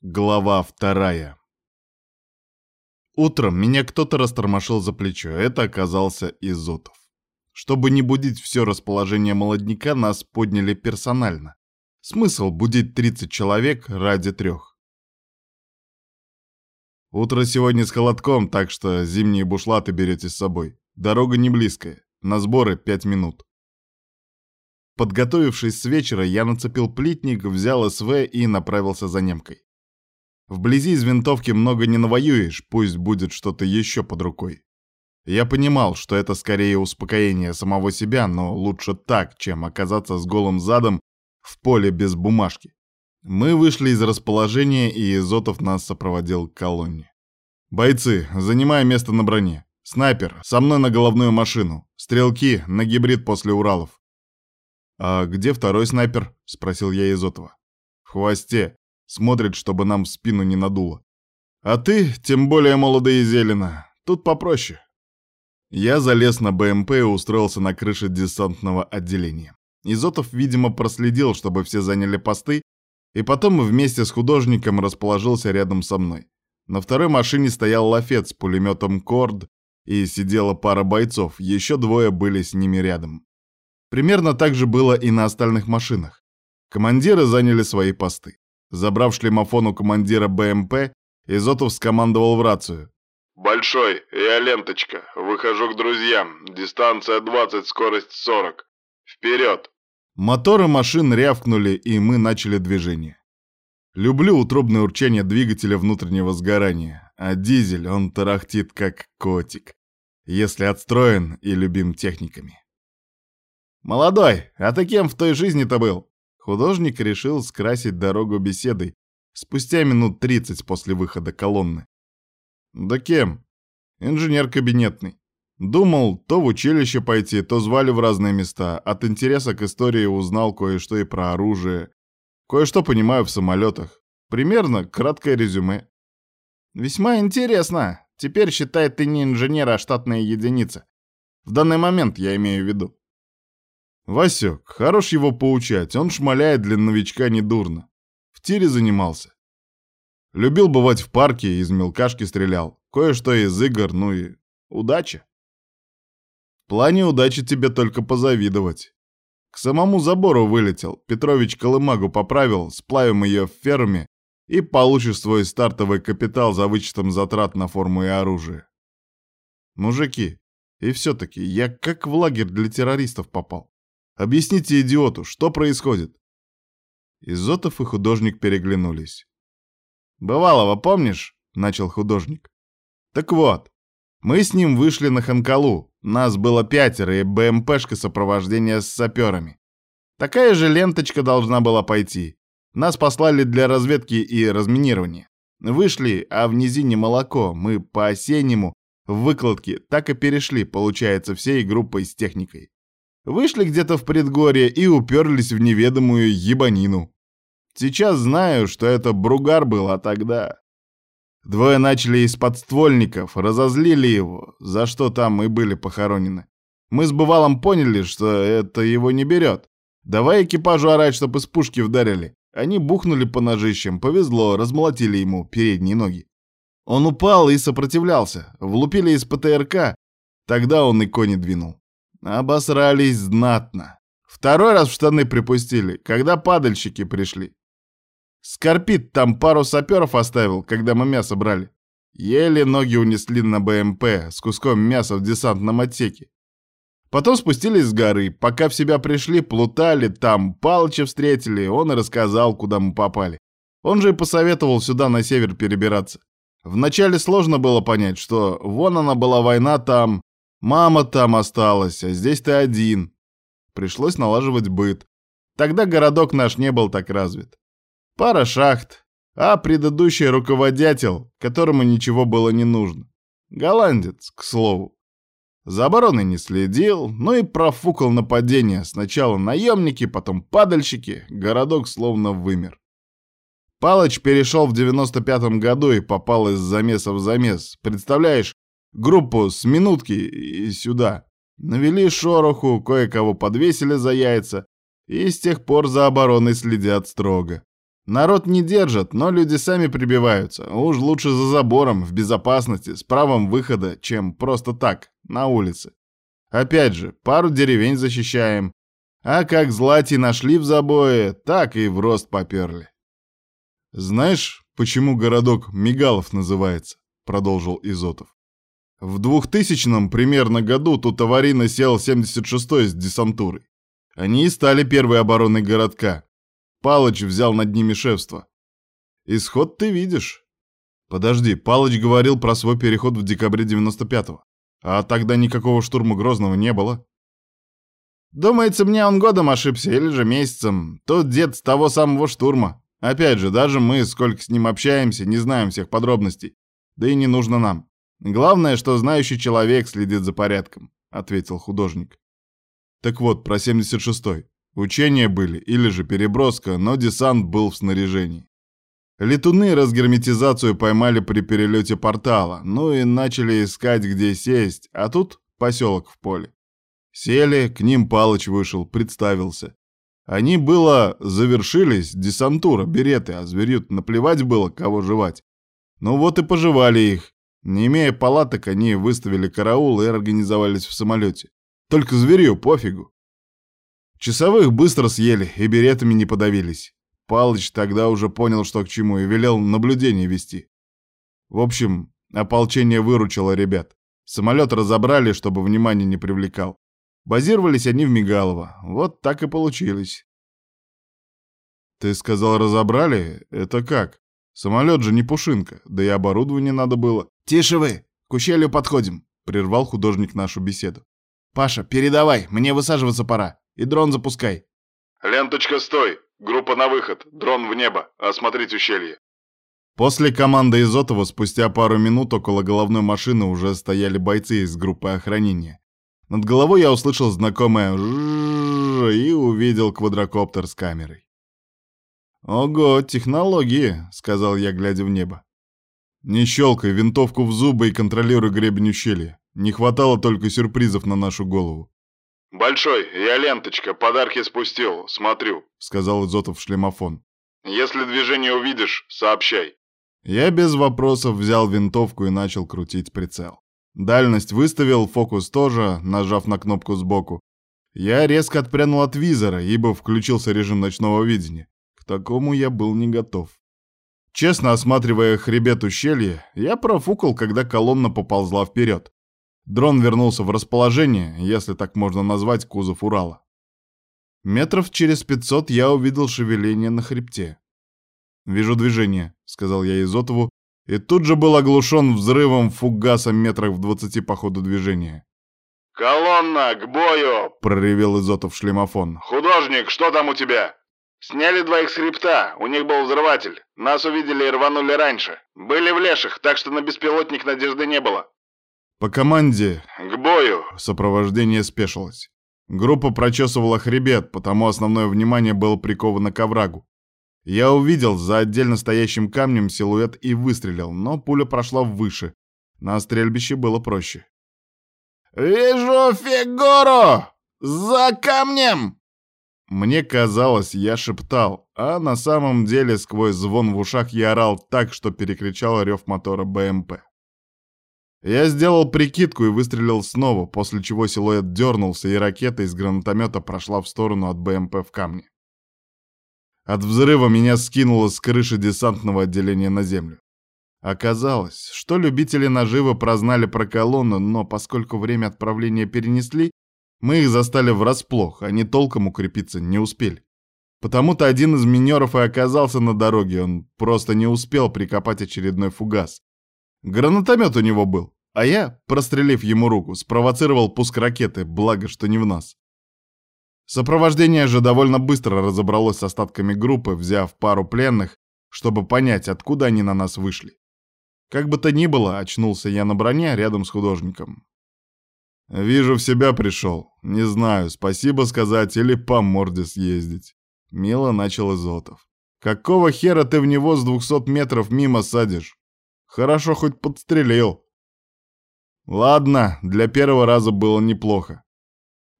Глава вторая. Утром меня кто-то растормошил за плечо. Это оказался Изотов. Чтобы не будить все расположение молодняка, нас подняли персонально. Смысл будить 30 человек ради трех. Утро сегодня с холодком, так что зимние бушлаты берете с собой. Дорога не близкая. На сборы 5 минут. Подготовившись с вечера, я нацепил плитник, взял СВ и направился за немкой. Вблизи из винтовки много не навоюешь, пусть будет что-то еще под рукой. Я понимал, что это скорее успокоение самого себя, но лучше так, чем оказаться с голым задом в поле без бумажки. Мы вышли из расположения, и Изотов нас сопроводил к колонне. «Бойцы, занимая место на броне. Снайпер, со мной на головную машину. Стрелки, на гибрид после Уралов». «А где второй снайпер?» — спросил я Изотова. «В хвосте. Смотрит, чтобы нам в спину не надуло. А ты, тем более молодая и зелено, тут попроще. Я залез на БМП и устроился на крыше десантного отделения. Изотов, видимо, проследил, чтобы все заняли посты, и потом вместе с художником расположился рядом со мной. На второй машине стоял лафет с пулеметом «Корд», и сидела пара бойцов, еще двое были с ними рядом. Примерно так же было и на остальных машинах. Командиры заняли свои посты. Забрав шлемофон у командира БМП, Изотов скомандовал в рацию. «Большой, я ленточка. Выхожу к друзьям. Дистанция 20, скорость 40. Вперед!» Моторы машин рявкнули, и мы начали движение. Люблю утробное урчание двигателя внутреннего сгорания, а дизель, он тарахтит как котик, если отстроен и любим техниками. «Молодой, а ты кем в той жизни-то был?» Художник решил скрасить дорогу беседой спустя минут 30 после выхода колонны. Да кем? Инженер кабинетный. Думал, то в училище пойти, то звали в разные места. От интереса к истории узнал кое-что и про оружие. Кое-что понимаю в самолетах. Примерно краткое резюме. Весьма интересно. Теперь, считай, ты не инженер, а штатная единица. В данный момент я имею в виду. Васек, хорош его поучать, он шмаляет для новичка недурно. В тире занимался. Любил бывать в парке, из мелкашки стрелял. Кое-что из игр, ну и удача. В плане удачи тебе только позавидовать. К самому забору вылетел, Петрович колымагу поправил, сплавим ее в ферме и получишь свой стартовый капитал за вычетом затрат на форму и оружие. Мужики, и все-таки я как в лагерь для террористов попал. Объясните идиоту, что происходит?» Изотов и художник переглянулись. «Бывалого помнишь?» — начал художник. «Так вот, мы с ним вышли на Ханкалу. Нас было пятеро и БМПшка сопровождения с саперами. Такая же ленточка должна была пойти. Нас послали для разведки и разминирования. Вышли, а в низине молоко. Мы по осеннему в выкладке так и перешли, получается, всей группой с техникой. Вышли где-то в предгорье и уперлись в неведомую ебанину. Сейчас знаю, что это Бругар был, а тогда... Двое начали из подствольников, разозлили его, за что там и были похоронены. Мы с Бывалом поняли, что это его не берет. Давай экипажу орать, чтоб из пушки вдарили. Они бухнули по ножищам, повезло, размолотили ему передние ноги. Он упал и сопротивлялся, влупили из ПТРК, тогда он и кони двинул. Обосрались знатно. Второй раз в штаны припустили, когда падальщики пришли. Скорпит там пару саперов оставил, когда мы мясо брали. Еле ноги унесли на БМП с куском мяса в десантном отсеке. Потом спустились с горы, пока в себя пришли, плутали, там Палыча встретили, он и рассказал, куда мы попали. Он же и посоветовал сюда на север перебираться. Вначале сложно было понять, что вон она была война там, Мама там осталась, а здесь ты один. Пришлось налаживать быт. Тогда городок наш не был так развит. Пара шахт, а предыдущий руководитель, которому ничего было не нужно. Голландец, к слову. За обороной не следил, но и профукал нападение. Сначала наемники, потом падальщики. Городок словно вымер. Палыч перешел в 95-м году и попал из замеса в замес. Представляешь, Группу с минутки и сюда. Навели шороху, кое-кого подвесили за яйца, и с тех пор за обороной следят строго. Народ не держат, но люди сами прибиваются. Уж лучше за забором, в безопасности, с правом выхода, чем просто так, на улице. Опять же, пару деревень защищаем. А как злати нашли в забое, так и в рост поперли. Знаешь, почему городок Мигалов называется? Продолжил Изотов. В 2000 примерно году тут аварийно сел 76-й с десантурой. Они и стали первой обороной городка. Палыч взял над ними шефство. Исход ты видишь. Подожди, Палыч говорил про свой переход в декабре 95-го. А тогда никакого штурма Грозного не было. Думается, мне он годом ошибся, или же месяцем. Тот дед с того самого штурма. Опять же, даже мы, сколько с ним общаемся, не знаем всех подробностей. Да и не нужно нам. Главное, что знающий человек следит за порядком, ответил художник. Так вот, про 76-й. Учения были, или же переброска, но десант был в снаряжении. Летуны разгерметизацию поймали при перелете портала, ну и начали искать, где сесть, а тут поселок в поле. Сели, к ним Палыч вышел, представился. Они было завершились, десантура, береты, а зверю наплевать было, кого жевать. Ну вот и пожевали их. Не имея палаток, они выставили караул и организовались в самолете. Только зверю пофигу. Часовых быстро съели и беретами не подавились. Палыч тогда уже понял, что к чему, и велел наблюдение вести. В общем, ополчение выручило ребят. Самолет разобрали, чтобы внимание не привлекал. Базировались они в Мигалово. Вот так и получилось. Ты сказал, разобрали? Это как? Самолет же не пушинка, да и оборудование надо было. Тише вы, к ущелью подходим, прервал художник нашу беседу. Паша, передавай, мне высаживаться пора. И дрон запускай. Ленточка, стой! Группа на выход. Дрон в небо. Осмотреть ущелье. После команды Изотова спустя пару минут около головной машины уже стояли бойцы из группы охранения. Над головой я услышал знакомое и увидел квадрокоптер с камерой. «Ого, технологии», — сказал я, глядя в небо. «Не щелкай винтовку в зубы и контролируй гребень ущелья. Не хватало только сюрпризов на нашу голову». «Большой, я ленточка, подарки спустил, смотрю», — сказал Изотов в шлемофон. «Если движение увидишь, сообщай». Я без вопросов взял винтовку и начал крутить прицел. Дальность выставил, фокус тоже, нажав на кнопку сбоку. Я резко отпрянул от визора, ибо включился режим ночного видения. К такому я был не готов. Честно осматривая хребет ущелья, я профукал, когда колонна поползла вперед. Дрон вернулся в расположение, если так можно назвать кузов Урала. Метров через пятьсот я увидел шевеление на хребте. «Вижу движение», — сказал я Изотову, и тут же был оглушен взрывом фугаса метрах в двадцати по ходу движения. «Колонна, к бою!» — проревел Изотов шлемофон. «Художник, что там у тебя?» «Сняли двоих с хребта, у них был взрыватель. Нас увидели и рванули раньше. Были в леших, так что на беспилотник надежды не было. По команде «К бою!» сопровождение спешилось. Группа прочесывала хребет, потому основное внимание было приковано к оврагу. Я увидел за отдельно стоящим камнем силуэт и выстрелил, но пуля прошла выше. На стрельбище было проще. «Вижу фигуру! За камнем!» Мне казалось, я шептал, а на самом деле сквозь звон в ушах я орал так, что перекричал рев мотора БМП. Я сделал прикидку и выстрелил снова, после чего силуэт дернулся, и ракета из гранатомета прошла в сторону от БМП в камне. От взрыва меня скинуло с крыши десантного отделения на землю. Оказалось, что любители наживы прознали про колонну, но поскольку время отправления перенесли, мы их застали врасплох, они толком укрепиться не успели. Потому-то один из минеров и оказался на дороге, он просто не успел прикопать очередной фугас. Гранатомет у него был, а я, прострелив ему руку, спровоцировал пуск ракеты, благо, что не в нас. Сопровождение же довольно быстро разобралось с остатками группы, взяв пару пленных, чтобы понять, откуда они на нас вышли. Как бы то ни было, очнулся я на броне рядом с художником. «Вижу, в себя пришел. Не знаю, спасибо сказать или по морде съездить». Мило начал Изотов. «Какого хера ты в него с двухсот метров мимо садишь? Хорошо хоть подстрелил. Ладно, для первого раза было неплохо.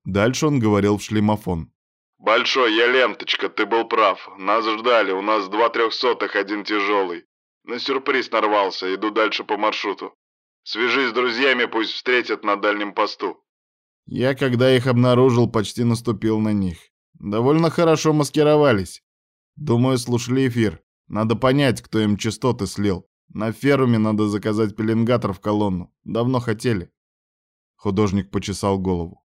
Дальше он говорил в шлемофон. «Большой, я ленточка, ты был прав. Нас ждали, у нас два трехсотых, один тяжелый. На сюрприз нарвался, иду дальше по маршруту. Свяжись с друзьями, пусть встретят на дальнем посту». Я, когда их обнаружил, почти наступил на них. Довольно хорошо маскировались. Думаю, слушали эфир. Надо понять, кто им частоты слил. На феруме надо заказать пеленгатор в колонну. Давно хотели. Художник почесал голову.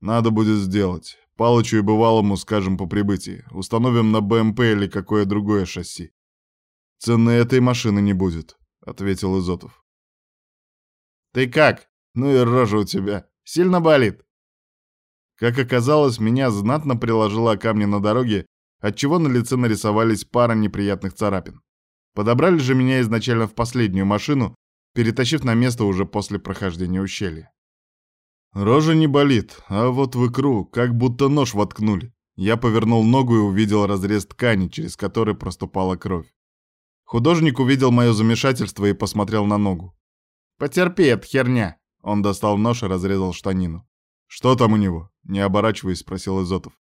Надо будет сделать. Палычу и бывалому скажем по прибытии. Установим на БМП или какое другое шасси. Цены этой машины не будет, ответил Изотов. Ты как? Ну и рожа у тебя. Сильно болит?» Как оказалось, меня знатно приложило камни на дороге, отчего на лице нарисовались пара неприятных царапин. Подобрали же меня изначально в последнюю машину, перетащив на место уже после прохождения ущелья. Рожа не болит, а вот в икру как будто нож воткнули. Я повернул ногу и увидел разрез ткани, через который проступала кровь. Художник увидел мое замешательство и посмотрел на ногу. «Потерпи, это херня. Он достал нож и разрезал штанину. «Что там у него?» — не оборачиваясь, спросил Изотов.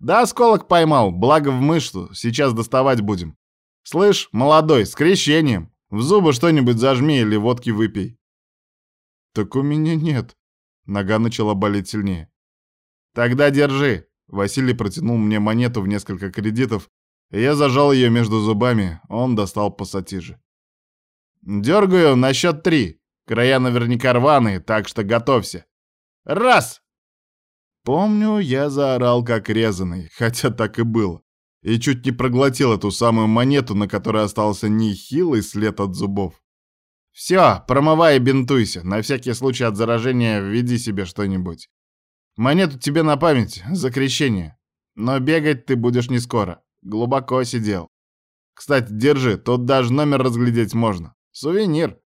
«Да осколок поймал, благо в мышцу, сейчас доставать будем. Слышь, молодой, с крещением! В зубы что-нибудь зажми или водки выпей». «Так у меня нет». Нога начала болеть сильнее. «Тогда держи». Василий протянул мне монету в несколько кредитов, и я зажал ее между зубами, он достал пассатижи. «Дергаю на счет три. Края наверняка рваные, так что готовься. Раз!» Помню, я заорал как резанный, хотя так и было. И чуть не проглотил эту самую монету, на которой остался нехилый след от зубов. «Все, промывай и бинтуйся. На всякий случай от заражения введи себе что-нибудь. Монету тебе на память, за крещение. Но бегать ты будешь не скоро. Глубоко сидел. Кстати, держи, тут даже номер разглядеть можно. Сувенир.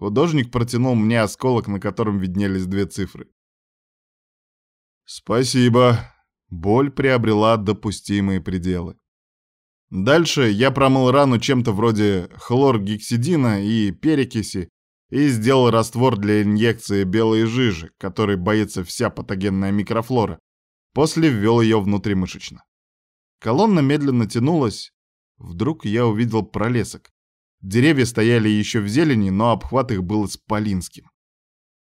Художник протянул мне осколок, на котором виднелись две цифры. «Спасибо». Боль приобрела допустимые пределы. Дальше я промыл рану чем-то вроде хлоргексидина и перекиси и сделал раствор для инъекции белой жижи, которой боится вся патогенная микрофлора. После ввел ее внутримышечно. Колонна медленно тянулась. Вдруг я увидел пролесок. Деревья стояли еще в зелени, но обхват их был исполинским.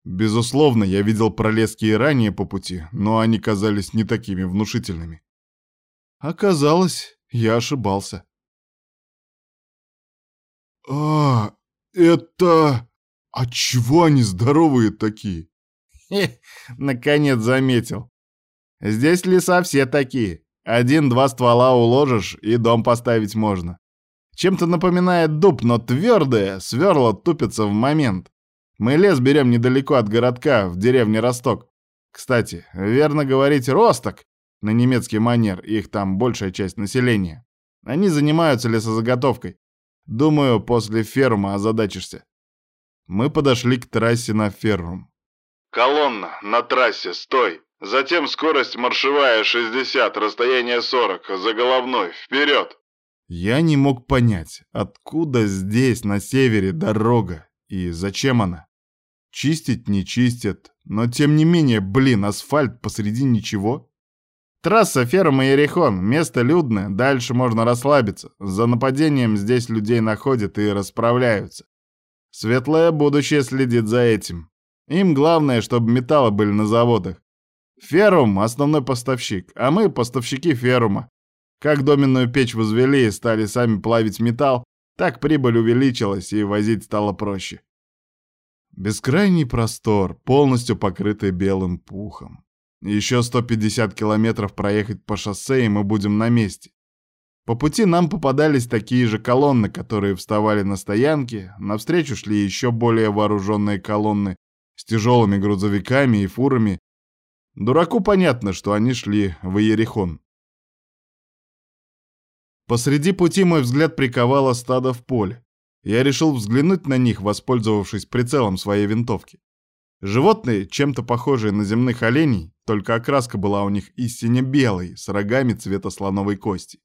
Безусловно, я видел пролески и ранее по пути, но они казались не такими внушительными. Оказалось, я ошибался. «А, это... А чего они здоровые такие?» Хе, наконец заметил. Здесь леса все такие. Один-два ствола уложишь, и дом поставить можно. Чем-то напоминает дуб, но твердое, сверло тупится в момент. Мы лес берем недалеко от городка, в деревне Росток. Кстати, верно говорить «росток» на немецкий манер, их там большая часть населения. Они занимаются лесозаготовкой. Думаю, после ферма озадачишься. Мы подошли к трассе на феррум. «Колонна, на трассе, стой! Затем скорость маршевая 60, расстояние 40, за головной, вперед!» Я не мог понять, откуда здесь, на севере, дорога и зачем она. Чистить не чистят, но тем не менее, блин, асфальт посреди ничего. Трасса ферма Ерехон, место людное, дальше можно расслабиться. За нападением здесь людей находят и расправляются. Светлое будущее следит за этим. Им главное, чтобы металлы были на заводах. Ферум — основной поставщик, а мы — поставщики ферума. Как доменную печь возвели и стали сами плавить металл, так прибыль увеличилась и возить стало проще. Бескрайний простор, полностью покрытый белым пухом. Еще 150 километров проехать по шоссе, и мы будем на месте. По пути нам попадались такие же колонны, которые вставали на стоянке, навстречу шли еще более вооруженные колонны с тяжелыми грузовиками и фурами. Дураку понятно, что они шли в Иерихон. Посреди пути мой взгляд приковало стадо в поле. Я решил взглянуть на них, воспользовавшись прицелом своей винтовки. Животные, чем-то похожие на земных оленей, только окраска была у них истинно белой, с рогами цвета слоновой кости.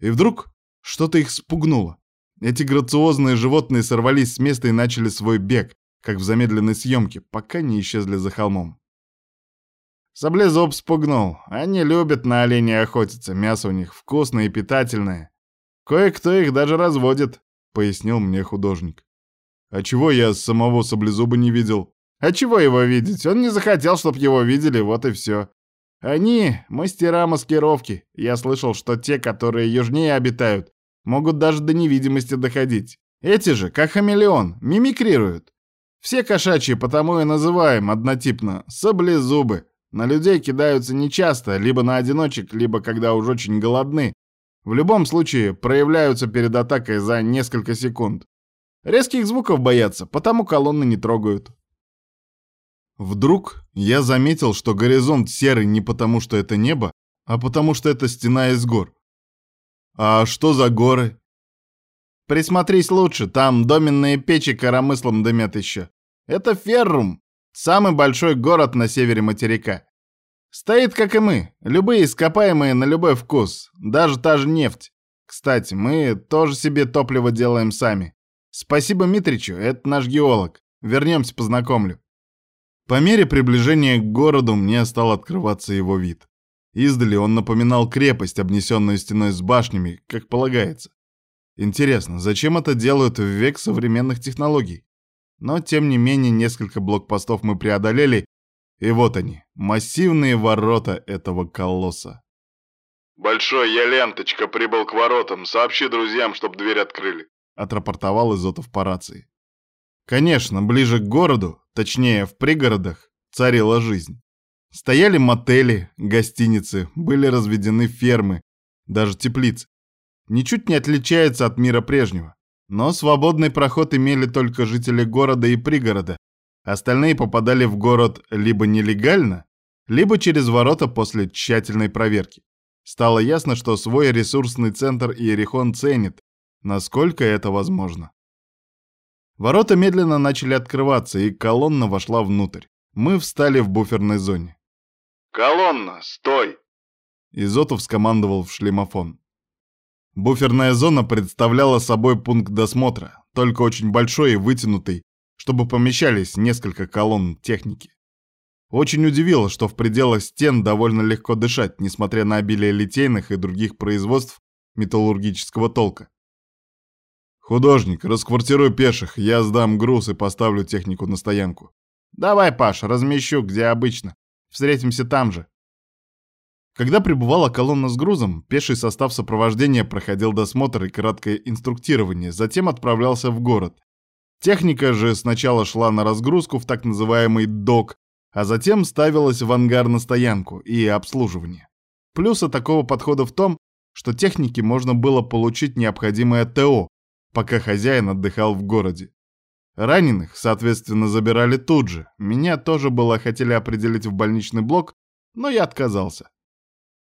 И вдруг что-то их спугнуло. Эти грациозные животные сорвались с места и начали свой бег, как в замедленной съемке, пока не исчезли за холмом. Саблезуб спугнул. Они любят на оленей охотиться, мясо у них вкусное и питательное. Кое-кто их даже разводит, пояснил мне художник. А чего я самого саблезуба не видел? А чего его видеть? Он не захотел, чтоб его видели, вот и все. Они — мастера маскировки. Я слышал, что те, которые южнее обитают, могут даже до невидимости доходить. Эти же, как хамелеон, мимикрируют. Все кошачьи потому и называем однотипно саблезубы. На людей кидаются нечасто, либо на одиночек, либо когда уж очень голодны. В любом случае проявляются перед атакой за несколько секунд. Резких звуков боятся, потому колонны не трогают. Вдруг я заметил, что горизонт серый не потому, что это небо, а потому, что это стена из гор. А что за горы? Присмотрись лучше, там доменные печи коромыслом дымят еще. Это Феррум, самый большой город на севере материка. Стоит, как и мы, любые ископаемые на любой вкус, даже та же нефть. Кстати, мы тоже себе топливо делаем сами. Спасибо Митричу, это наш геолог. Вернемся, познакомлю. По мере приближения к городу мне стал открываться его вид. Издали он напоминал крепость, обнесенную стеной с башнями, как полагается. Интересно, зачем это делают в век современных технологий? Но, тем не менее, несколько блокпостов мы преодолели, и вот они, массивные ворота этого колосса. «Большой, я ленточка, прибыл к воротам. Сообщи друзьям, чтоб дверь открыли», — отрапортовал Изотов по рации. Конечно, ближе к городу, точнее, в пригородах, царила жизнь. Стояли мотели, гостиницы, были разведены фермы, даже теплицы. Ничуть не отличается от мира прежнего. Но свободный проход имели только жители города и пригорода. Остальные попадали в город либо нелегально, либо через ворота после тщательной проверки. Стало ясно, что свой ресурсный центр Иерихон ценит, насколько это возможно. Ворота медленно начали открываться, и колонна вошла внутрь. Мы встали в буферной зоне. «Колонна, стой!» Изотов скомандовал в шлемофон. Буферная зона представляла собой пункт досмотра, только очень большой и вытянутый, чтобы помещались несколько колонн техники. Очень удивило, что в пределах стен довольно легко дышать, несмотря на обилие литейных и других производств металлургического толка. «Художник, расквартируй пеших, я сдам груз и поставлю технику на стоянку». «Давай, Паш, размещу, где обычно. Встретимся там же», когда прибывала колонна с грузом, пеший состав сопровождения проходил досмотр и краткое инструктирование, затем отправлялся в город. Техника же сначала шла на разгрузку в так называемый док, а затем ставилась в ангар на стоянку и обслуживание. Плюсы такого подхода в том, что технике можно было получить необходимое ТО, пока хозяин отдыхал в городе. Раненых, соответственно, забирали тут же. Меня тоже было хотели определить в больничный блок, но я отказался.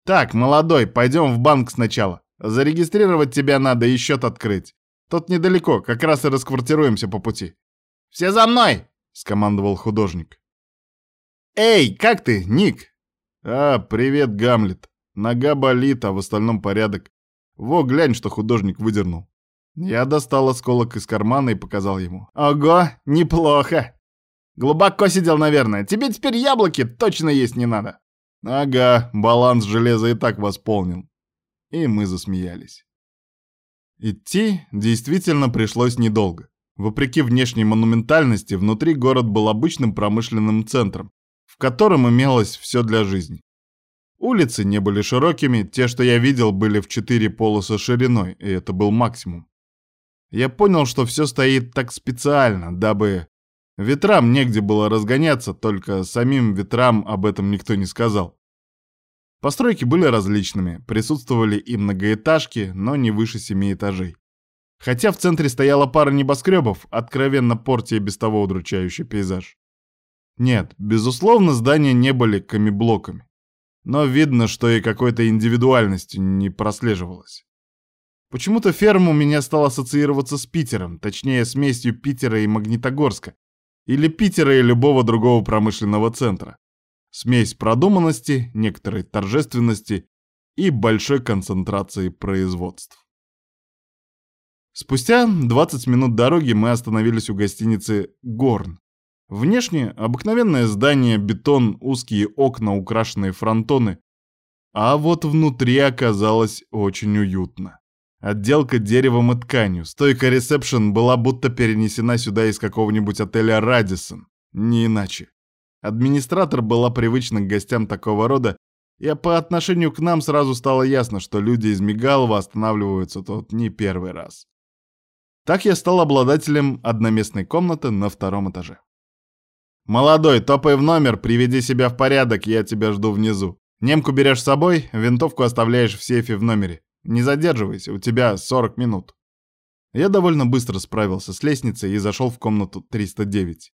«Так, молодой, пойдем в банк сначала. Зарегистрировать тебя надо и счет открыть. Тут недалеко, как раз и расквартируемся по пути». «Все за мной!» — скомандовал художник. «Эй, как ты, Ник?» «А, привет, Гамлет. Нога болит, а в остальном порядок. Во, глянь, что художник выдернул». Я достал осколок из кармана и показал ему. «Ого, неплохо. Глубоко сидел, наверное. Тебе теперь яблоки точно есть не надо». Ага, баланс железа и так восполнен. И мы засмеялись. Идти действительно пришлось недолго. Вопреки внешней монументальности, внутри город был обычным промышленным центром, в котором имелось все для жизни. Улицы не были широкими, те, что я видел, были в четыре полосы шириной, и это был максимум. Я понял, что все стоит так специально, дабы Ветрам негде было разгоняться, только самим ветрам об этом никто не сказал. Постройки были различными, присутствовали и многоэтажки, но не выше семи этажей. Хотя в центре стояла пара небоскребов, откровенно портя без того удручающий пейзаж. Нет, безусловно, здания не были камеблоками. Но видно, что и какой-то индивидуальности не прослеживалось. Почему-то ферма у меня стала ассоциироваться с Питером, точнее, смесью Питера и Магнитогорска, или Питера и любого другого промышленного центра. Смесь продуманности, некоторой торжественности и большой концентрации производств. Спустя 20 минут дороги мы остановились у гостиницы «Горн». Внешне обыкновенное здание, бетон, узкие окна, украшенные фронтоны. А вот внутри оказалось очень уютно. Отделка деревом и тканью. Стойка ресепшн была будто перенесена сюда из какого-нибудь отеля «Радисон». Не иначе. Администратор была привычна к гостям такого рода, и по отношению к нам сразу стало ясно, что люди из Мигалова останавливаются тут не первый раз. Так я стал обладателем одноместной комнаты на втором этаже. «Молодой, топай в номер, приведи себя в порядок, я тебя жду внизу. Немку берешь с собой, винтовку оставляешь в сейфе в номере. Не задерживайся, у тебя 40 минут». Я довольно быстро справился с лестницей и зашел в комнату 309.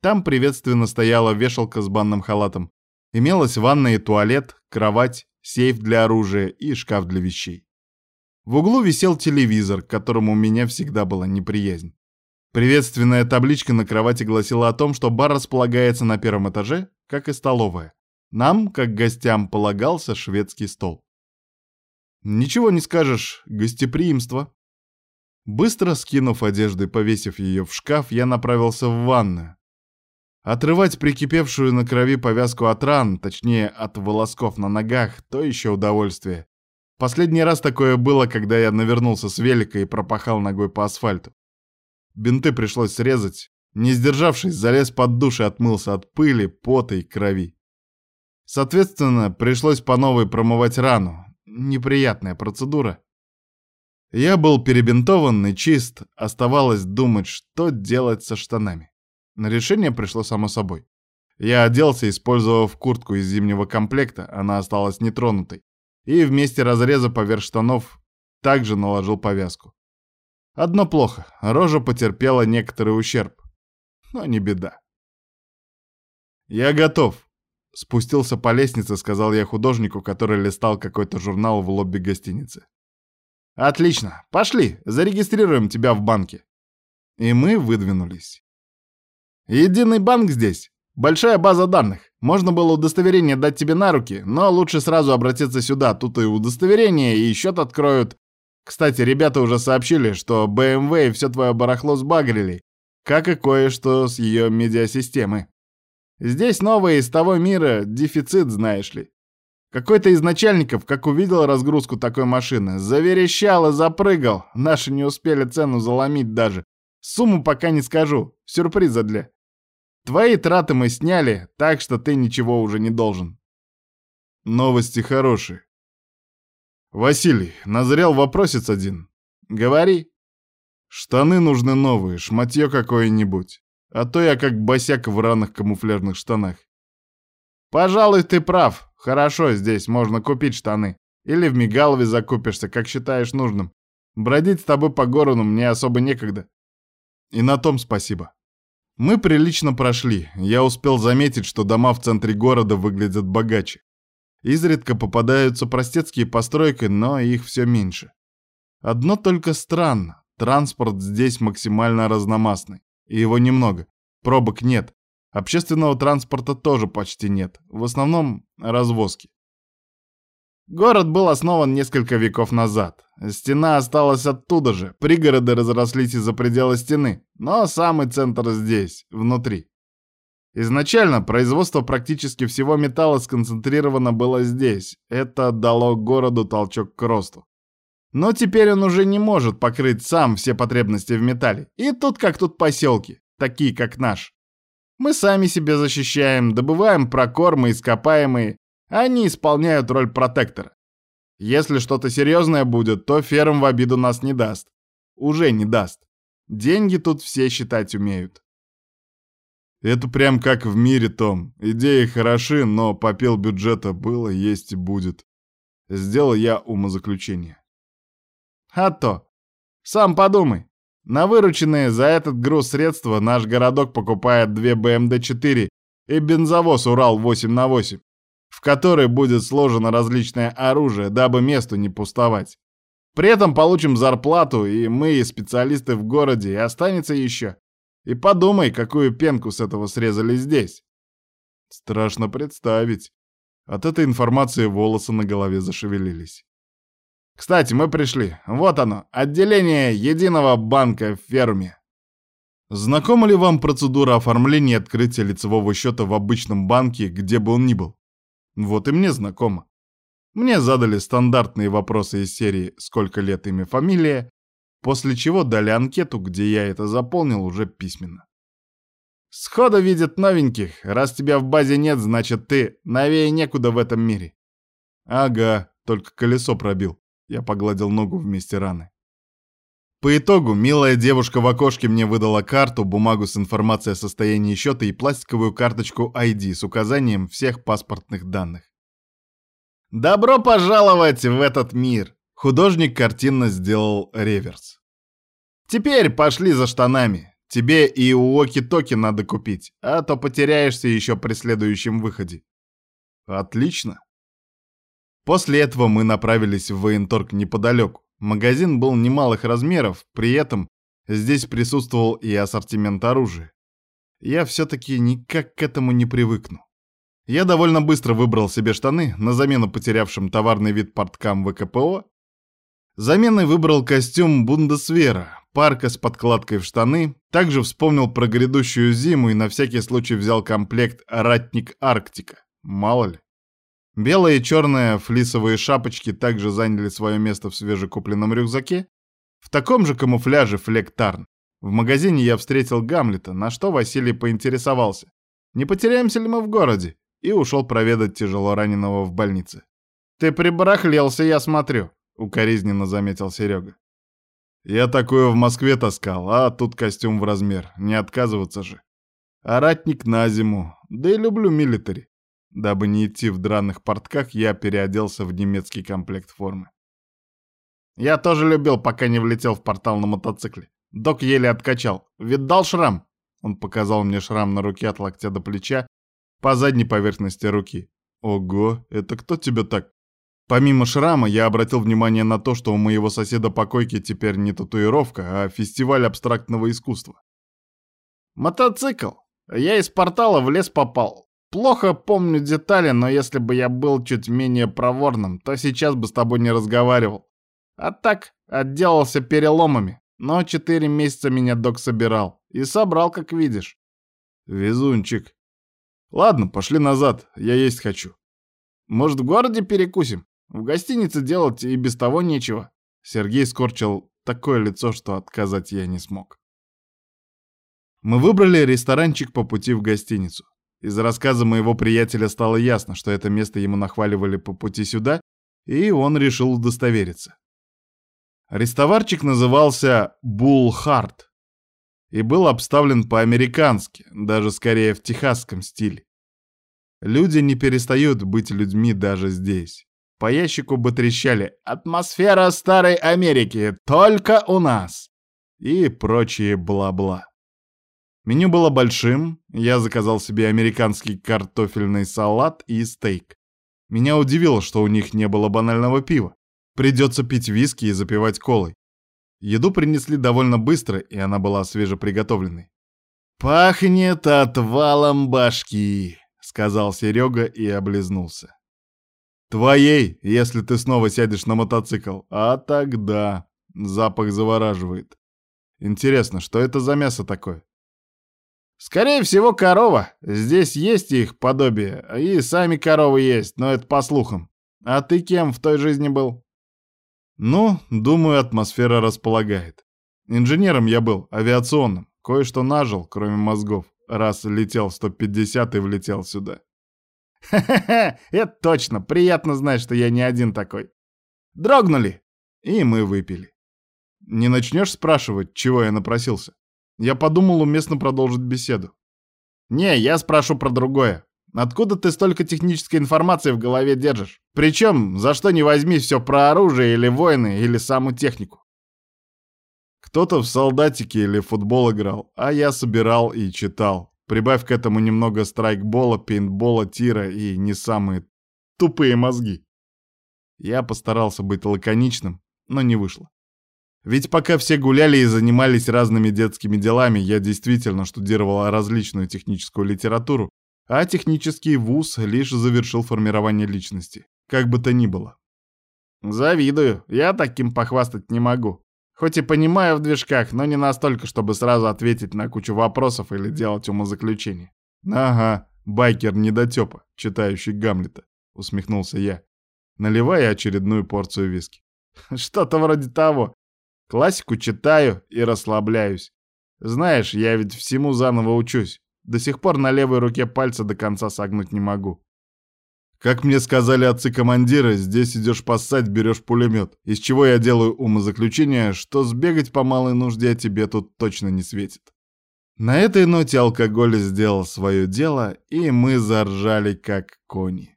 Там приветственно стояла вешалка с банным халатом. Имелась ванна и туалет, кровать, сейф для оружия и шкаф для вещей. В углу висел телевизор, к которому у меня всегда была неприязнь. Приветственная табличка на кровати гласила о том, что бар располагается на первом этаже, как и столовая. Нам, как гостям, полагался шведский стол. Ничего не скажешь, гостеприимство. Быстро скинув одежду и повесив ее в шкаф, я направился в ванную. Отрывать прикипевшую на крови повязку от ран, точнее, от волосков на ногах, то еще удовольствие. Последний раз такое было, когда я навернулся с велика и пропахал ногой по асфальту. Бинты пришлось срезать. Не сдержавшись, залез под душ и отмылся от пыли, пота и крови. Соответственно, пришлось по новой промывать рану. Неприятная процедура. Я был перебинтован и чист, оставалось думать, что делать со штанами. На решение пришло само собой. Я оделся, использовав куртку из зимнего комплекта, она осталась нетронутой, и вместе разреза поверх штанов также наложил повязку. Одно плохо, рожа потерпела некоторый ущерб. Но не беда. «Я готов», — спустился по лестнице, сказал я художнику, который листал какой-то журнал в лобби гостиницы. «Отлично, пошли, зарегистрируем тебя в банке». И мы выдвинулись. Единый банк здесь. Большая база данных. Можно было удостоверение дать тебе на руки, но лучше сразу обратиться сюда. Тут и удостоверение, и счет откроют. Кстати, ребята уже сообщили, что BMW и все твое барахло сбагрили, как и кое-что с ее медиасистемы. Здесь новые из того мира дефицит, знаешь ли. Какой-то из начальников, как увидел разгрузку такой машины, заверещал и запрыгал. Наши не успели цену заломить даже. Сумму пока не скажу. Сюрприза для. Твои траты мы сняли, так что ты ничего уже не должен. Новости хорошие. Василий, назрел вопросец один. Говори. Штаны нужны новые, шматье какое-нибудь. А то я как босяк в раных камуфляжных штанах. Пожалуй, ты прав. Хорошо, здесь можно купить штаны. Или в Мигалове закупишься, как считаешь нужным. Бродить с тобой по городу мне особо некогда. И на том спасибо. Мы прилично прошли. Я успел заметить, что дома в центре города выглядят богаче. Изредка попадаются простецкие постройки, но их все меньше. Одно только странно. Транспорт здесь максимально разномастный. И его немного. Пробок нет. Общественного транспорта тоже почти нет. В основном развозки. Город был основан несколько веков назад. Стена осталась оттуда же, пригороды разрослись из-за предела стены, но самый центр здесь, внутри. Изначально производство практически всего металла сконцентрировано было здесь. Это дало городу толчок к росту. Но теперь он уже не может покрыть сам все потребности в металле. И тут как тут поселки, такие как наш. Мы сами себя защищаем, добываем прокормы, ископаемые, они исполняют роль протектора. Если что-то серьезное будет, то ферм в обиду нас не даст. Уже не даст. Деньги тут все считать умеют. Это прям как в мире, Том. Идеи хороши, но попел бюджета было, есть и будет. Сделал я умозаключение. А то. Сам подумай. На вырученные за этот груз средства наш городок покупает две БМД-4 и бензовоз Урал 8 на 8 в которой будет сложено различное оружие, дабы месту не пустовать. При этом получим зарплату, и мы, и специалисты в городе, и останется еще. И подумай, какую пенку с этого срезали здесь. Страшно представить. От этой информации волосы на голове зашевелились. Кстати, мы пришли. Вот оно, отделение единого банка в ферме. Знакома ли вам процедура оформления и открытия лицевого счета в обычном банке, где бы он ни был? Вот и мне знакомо. Мне задали стандартные вопросы из серии «Сколько лет, имя, фамилия?», после чего дали анкету, где я это заполнил уже письменно. Сходу видят новеньких. Раз тебя в базе нет, значит ты новее некуда в этом мире. Ага, только колесо пробил. Я погладил ногу вместе раны. По итогу, милая девушка в окошке мне выдала карту, бумагу с информацией о состоянии счета и пластиковую карточку ID с указанием всех паспортных данных. «Добро пожаловать в этот мир!» Художник картинно сделал реверс. «Теперь пошли за штанами. Тебе и уоки-токи надо купить, а то потеряешься еще при следующем выходе». «Отлично!» После этого мы направились в военторг неподалеку. Магазин был немалых размеров, при этом здесь присутствовал и ассортимент оружия. Я все-таки никак к этому не привыкну. Я довольно быстро выбрал себе штаны на замену потерявшим товарный вид порткам ВКПО. Заменой выбрал костюм Бундесвера, парка с подкладкой в штаны, также вспомнил про грядущую зиму и на всякий случай взял комплект «Ратник Арктика». Мало ли. Белые и черные флисовые шапочки также заняли свое место в свежекупленном рюкзаке. В таком же камуфляже флектарн. В магазине я встретил Гамлета, на что Василий поинтересовался. Не потеряемся ли мы в городе? И ушел проведать тяжело раненого в больнице. «Ты прибарахлелся, я смотрю», — укоризненно заметил Серега. «Я такое в Москве таскал, а тут костюм в размер, не отказываться же. А ратник на зиму, да и люблю милитари. Дабы не идти в драных портках, я переоделся в немецкий комплект формы. Я тоже любил, пока не влетел в портал на мотоцикле. Док еле откачал. Видал шрам? Он показал мне шрам на руке от локтя до плеча по задней поверхности руки. Ого, это кто тебе так? Помимо шрама, я обратил внимание на то, что у моего соседа по койке теперь не татуировка, а фестиваль абстрактного искусства. Мотоцикл. Я из портала в лес попал. Плохо помню детали, но если бы я был чуть менее проворным, то сейчас бы с тобой не разговаривал. А так, отделался переломами. Но четыре месяца меня док собирал. И собрал, как видишь. Везунчик. Ладно, пошли назад, я есть хочу. Может, в городе перекусим? В гостинице делать и без того нечего. Сергей скорчил такое лицо, что отказать я не смог. Мы выбрали ресторанчик по пути в гостиницу. Из рассказа моего приятеля стало ясно, что это место ему нахваливали по пути сюда, и он решил удостовериться. Рестоварчик назывался Булхарт и был обставлен по-американски, даже скорее в техасском стиле. Люди не перестают быть людьми даже здесь. По ящику бы трещали «Атмосфера старой Америки, только у нас!» и прочие бла-бла. Меню было большим, я заказал себе американский картофельный салат и стейк. Меня удивило, что у них не было банального пива. Придется пить виски и запивать колой. Еду принесли довольно быстро, и она была свежеприготовленной. «Пахнет отвалом башки», — сказал Серега и облизнулся. «Твоей, если ты снова сядешь на мотоцикл, а тогда...» Запах завораживает. Интересно, что это за мясо такое? Скорее всего, корова. Здесь есть их подобие, и сами коровы есть, но это по слухам. А ты кем в той жизни был? Ну, думаю, атмосфера располагает. Инженером я был, авиационным. Кое-что нажил, кроме мозгов. Раз летел 150 и влетел сюда. Ха-ха-ха, это точно. Приятно знать, что я не один такой. Дрогнули. И мы выпили. Не начнешь спрашивать, чего я напросился? Я подумал уместно продолжить беседу. «Не, я спрошу про другое. Откуда ты столько технической информации в голове держишь? Причем, за что не возьми все про оружие или войны, или саму технику?» Кто-то в солдатике или футбол играл, а я собирал и читал. Прибавь к этому немного страйкбола, пейнтбола, тира и не самые тупые мозги. Я постарался быть лаконичным, но не вышло. Ведь пока все гуляли и занимались разными детскими делами, я действительно штудировал различную техническую литературу, а технический вуз лишь завершил формирование личности. Как бы то ни было. Завидую, я таким похвастать не могу. Хоть и понимаю в движках, но не настолько, чтобы сразу ответить на кучу вопросов или делать умозаключения. Ага, байкер недотёпа, читающий Гамлета, усмехнулся я, наливая очередную порцию виски. Что-то вроде того. Классику читаю и расслабляюсь. Знаешь, я ведь всему заново учусь. До сих пор на левой руке пальца до конца согнуть не могу. Как мне сказали отцы-командиры, здесь идешь поссать, берешь пулемет. Из чего я делаю умозаключение, что сбегать по малой нужде тебе тут точно не светит. На этой ноте алкоголь сделал свое дело, и мы заржали как кони.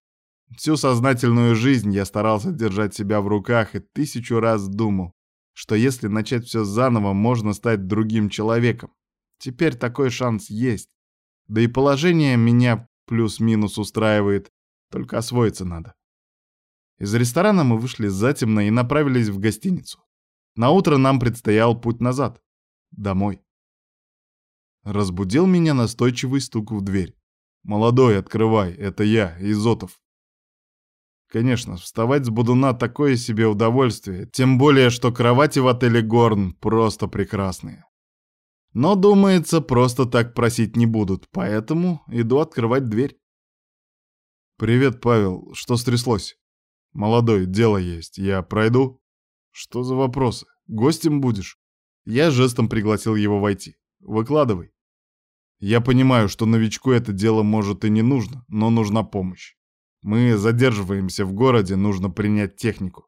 Всю сознательную жизнь я старался держать себя в руках и тысячу раз думал, что если начать все заново, можно стать другим человеком. Теперь такой шанс есть. Да и положение меня плюс-минус устраивает, только освоиться надо. Из ресторана мы вышли затемно и направились в гостиницу. На утро нам предстоял путь назад. Домой. Разбудил меня настойчивый стук в дверь. «Молодой, открывай, это я, Изотов». Конечно, вставать с будуна такое себе удовольствие, тем более, что кровати в отеле Горн просто прекрасные. Но, думается, просто так просить не будут, поэтому иду открывать дверь. «Привет, Павел. Что стряслось?» «Молодой, дело есть. Я пройду?» «Что за вопросы? Гостем будешь?» Я жестом пригласил его войти. «Выкладывай». «Я понимаю, что новичку это дело может и не нужно, но нужна помощь. Мы задерживаемся в городе, нужно принять технику.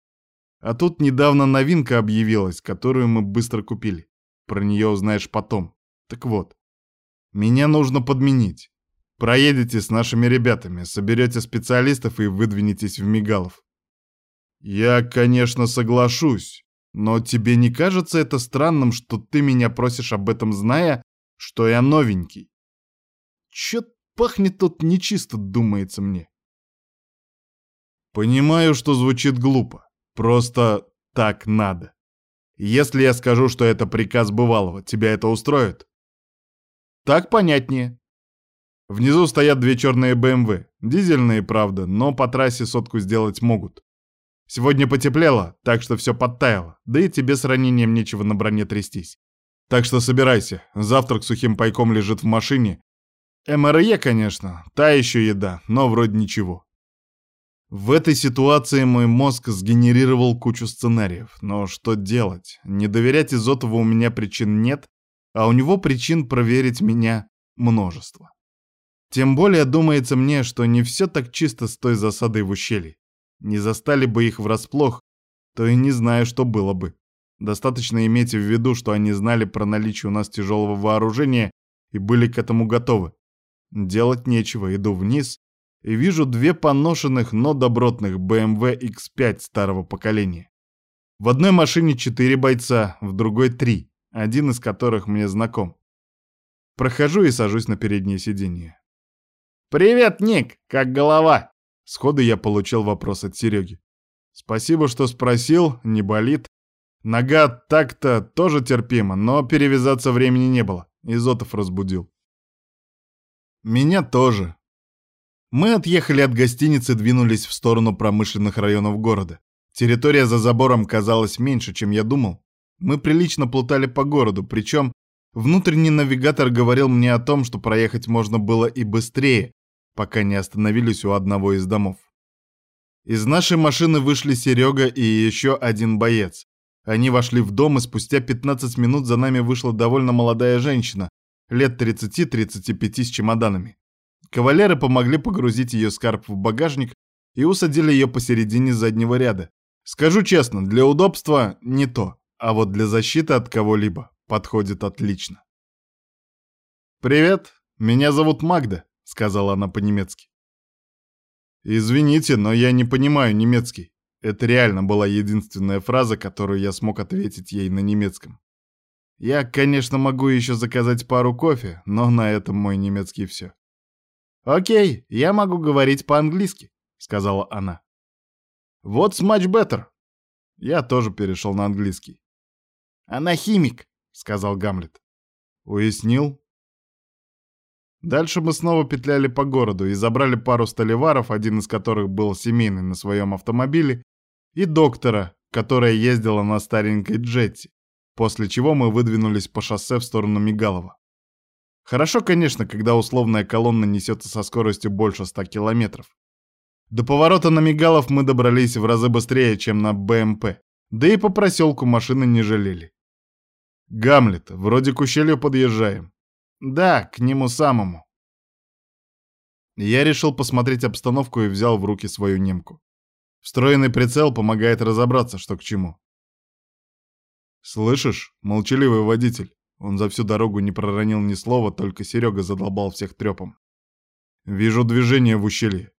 А тут недавно новинка объявилась, которую мы быстро купили. Про нее узнаешь потом. Так вот, меня нужно подменить. Проедете с нашими ребятами, соберете специалистов и выдвинетесь в Мигалов. Я, конечно, соглашусь, но тебе не кажется это странным, что ты меня просишь об этом, зная, что я новенький? Чё пахнет тут нечисто, думается мне. Понимаю, что звучит глупо. Просто так надо. Если я скажу, что это приказ бывалого, тебя это устроит? Так понятнее. Внизу стоят две черные БМВ. Дизельные, правда, но по трассе сотку сделать могут. Сегодня потеплело, так что все подтаяло. Да и тебе с ранением нечего на броне трястись. Так что собирайся. Завтрак сухим пайком лежит в машине. МРЕ, конечно, та еще еда, но вроде ничего. В этой ситуации мой мозг сгенерировал кучу сценариев. Но что делать? Не доверять Изотову у меня причин нет, а у него причин проверить меня множество. Тем более думается мне, что не все так чисто с той засадой в ущелье. Не застали бы их врасплох, то и не знаю, что было бы. Достаточно иметь в виду, что они знали про наличие у нас тяжелого вооружения и были к этому готовы. Делать нечего, иду вниз и вижу две поношенных, но добротных BMW X5 старого поколения. В одной машине четыре бойца, в другой три, один из которых мне знаком. Прохожу и сажусь на переднее сиденье. «Привет, Ник! Как голова?» Сходу я получил вопрос от Сереги. «Спасибо, что спросил, не болит. Нога так-то тоже терпимо, но перевязаться времени не было. Изотов разбудил». «Меня тоже». Мы отъехали от гостиницы, двинулись в сторону промышленных районов города. Территория за забором казалась меньше, чем я думал. Мы прилично плутали по городу, причем внутренний навигатор говорил мне о том, что проехать можно было и быстрее, пока не остановились у одного из домов. Из нашей машины вышли Серега и еще один боец. Они вошли в дом, и спустя 15 минут за нами вышла довольно молодая женщина, лет 30-35 с чемоданами. Кавалеры помогли погрузить ее скарб в багажник и усадили ее посередине заднего ряда. Скажу честно, для удобства не то, а вот для защиты от кого-либо подходит отлично. «Привет, меня зовут Магда», сказала она по-немецки. «Извините, но я не понимаю немецкий». Это реально была единственная фраза, которую я смог ответить ей на немецком. Я, конечно, могу еще заказать пару кофе, но на этом мой немецкий все. «Окей, я могу говорить по-английски», — сказала она. «What's much better?» Я тоже перешел на английский. «Она химик», — сказал Гамлет. «Уяснил?» Дальше мы снова петляли по городу и забрали пару столеваров, один из которых был семейный на своем автомобиле, и доктора, которая ездила на старенькой джетти. после чего мы выдвинулись по шоссе в сторону Мигалова. Хорошо, конечно, когда условная колонна несется со скоростью больше 100 километров. До поворота на Мигалов мы добрались в разы быстрее, чем на БМП, да и по проселку машины не жалели. Гамлет, вроде к ущелью подъезжаем. Да, к нему самому. Я решил посмотреть обстановку и взял в руки свою немку. Встроенный прицел помогает разобраться, что к чему. «Слышишь, молчаливый водитель?» Он за всю дорогу не проронил ни слова, только Серега задолбал всех трепом. «Вижу движение в ущелье».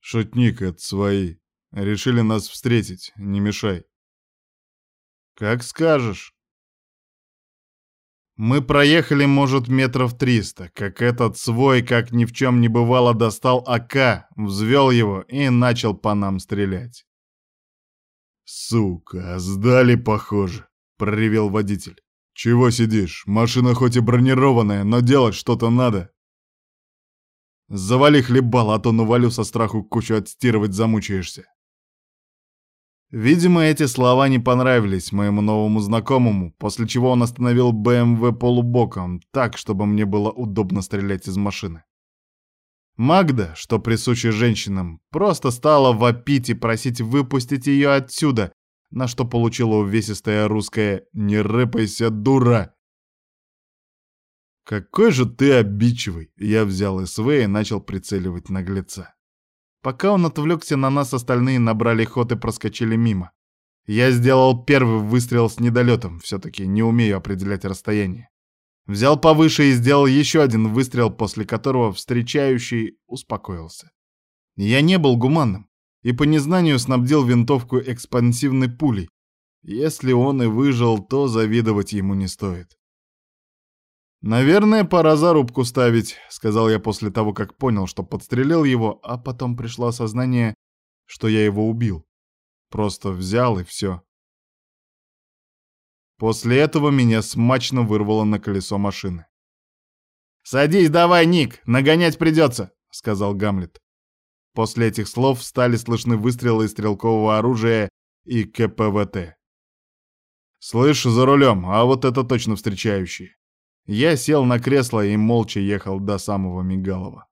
«Шутник, это свои. Решили нас встретить, не мешай». «Как скажешь». Мы проехали, может, метров триста, как этот свой, как ни в чем не бывало, достал АК, взвел его и начал по нам стрелять. «Сука, сдали, похоже», — проревел водитель. «Чего сидишь? Машина хоть и бронированная, но делать что-то надо». «Завали хлебал, а то навалю со страху кучу отстирывать замучаешься». Видимо, эти слова не понравились моему новому знакомому, после чего он остановил БМВ полубоком, так, чтобы мне было удобно стрелять из машины. Магда, что присуще женщинам, просто стала вопить и просить выпустить ее отсюда, на что получила увесистое русское «Не рыпайся, дура!». «Какой же ты обидчивый!» Я взял СВ и начал прицеливать наглеца. Пока он отвлекся на нас, остальные набрали ход и проскочили мимо. Я сделал первый выстрел с недолетом, все-таки не умею определять расстояние. Взял повыше и сделал еще один выстрел, после которого встречающий успокоился. Я не был гуманным и по незнанию снабдил винтовку экспансивной пулей. Если он и выжил, то завидовать ему не стоит. «Наверное, пора зарубку ставить», — сказал я после того, как понял, что подстрелил его, а потом пришло осознание, что я его убил. Просто взял и все. После этого меня смачно вырвало на колесо машины. «Садись давай, Ник, нагонять придется», — сказал Гамлет. После этих слов стали слышны выстрелы из стрелкового оружия и КПВТ. «Слышь, за рулем, а вот это точно встречающий». Я сел на кресло и молча ехал до самого Мигалова.